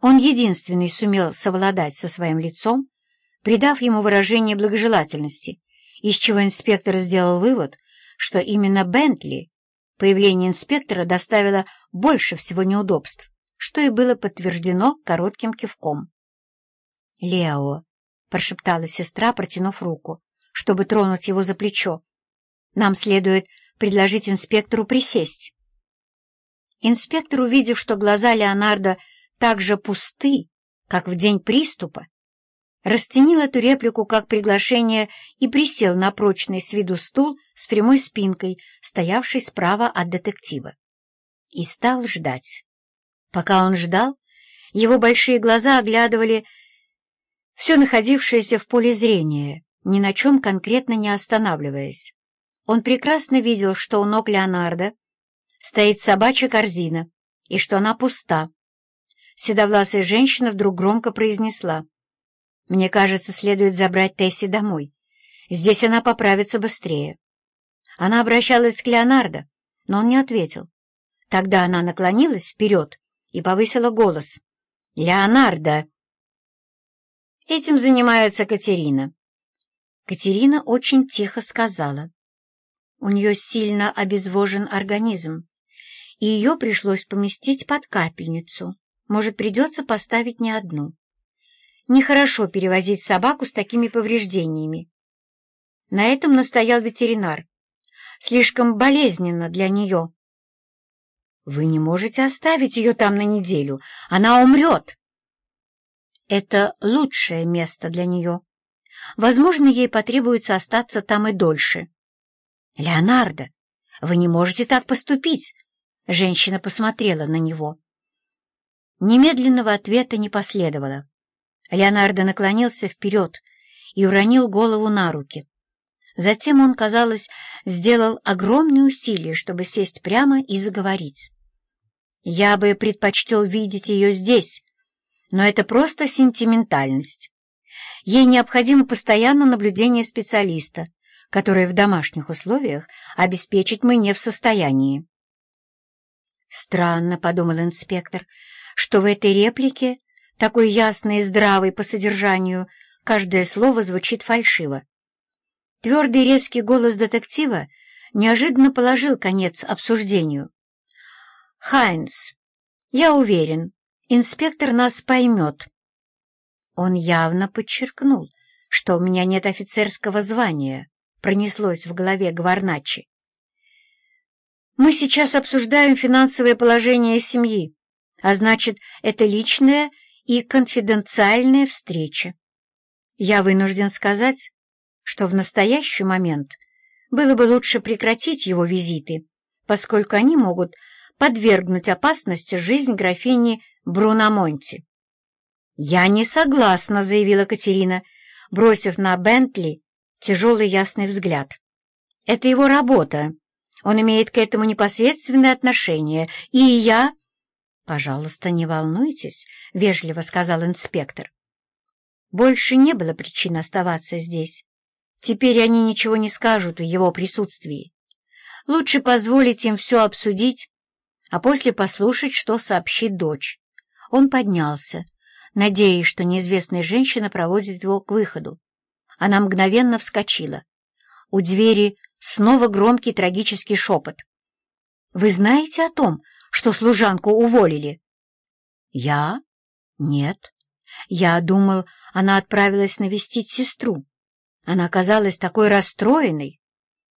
Он единственный сумел совладать со своим лицом, придав ему выражение благожелательности, из чего инспектор сделал вывод, что именно Бентли, появление инспектора доставило больше всего неудобств, что и было подтверждено коротким кивком. «Лео», — прошептала сестра, протянув руку, чтобы тронуть его за плечо, — «нам следует предложить инспектору присесть». Инспектор, увидев, что глаза Леонардо так же пусты, как в день приступа, расценил эту реплику как приглашение и присел на прочный с виду стул с прямой спинкой, стоявший справа от детектива. И стал ждать. Пока он ждал, его большие глаза оглядывали все находившееся в поле зрения, ни на чем конкретно не останавливаясь. Он прекрасно видел, что у ног Леонардо стоит собачья корзина и что она пуста. Седовласая женщина вдруг громко произнесла. «Мне кажется, следует забрать Тесси домой. Здесь она поправится быстрее». Она обращалась к Леонардо, но он не ответил. Тогда она наклонилась вперед и повысила голос. «Леонардо!» Этим занимается Катерина. Катерина очень тихо сказала. У нее сильно обезвожен организм, и ее пришлось поместить под капельницу. Может, придется поставить не одну. Нехорошо перевозить собаку с такими повреждениями. На этом настоял ветеринар. Слишком болезненно для нее. Вы не можете оставить ее там на неделю. Она умрет. Это лучшее место для нее. Возможно, ей потребуется остаться там и дольше. «Леонардо, вы не можете так поступить!» Женщина посмотрела на него. Немедленного ответа не последовало. Леонардо наклонился вперед и уронил голову на руки. Затем он, казалось, сделал огромные усилия, чтобы сесть прямо и заговорить. «Я бы предпочтел видеть ее здесь, но это просто сентиментальность. Ей необходимо постоянное наблюдение специалиста, которое в домашних условиях обеспечить мы не в состоянии. «Странно», — подумал инспектор, — «что в этой реплике, такой ясной и здравой по содержанию, каждое слово звучит фальшиво». Твердый резкий голос детектива неожиданно положил конец обсуждению. «Хайнс, я уверен, инспектор нас поймет». Он явно подчеркнул, что у меня нет офицерского звания, пронеслось в голове Гварначи. Мы сейчас обсуждаем финансовое положение семьи, а значит, это личная и конфиденциальная встреча. Я вынужден сказать, что в настоящий момент было бы лучше прекратить его визиты, поскольку они могут подвергнуть опасности жизнь графини Бруномонти. «Я не согласна», — заявила Катерина, бросив на Бентли тяжелый ясный взгляд. «Это его работа. Он имеет к этому непосредственное отношение, и я...» «Пожалуйста, не волнуйтесь», — вежливо сказал инспектор. Больше не было причин оставаться здесь. Теперь они ничего не скажут в его присутствии. Лучше позволить им все обсудить, а после послушать, что сообщит дочь. Он поднялся, надеясь, что неизвестная женщина проводит его к выходу. Она мгновенно вскочила. У двери снова громкий трагический шепот. «Вы знаете о том, что служанку уволили?» «Я? Нет. Я думал, она отправилась навестить сестру. Она казалась такой расстроенной».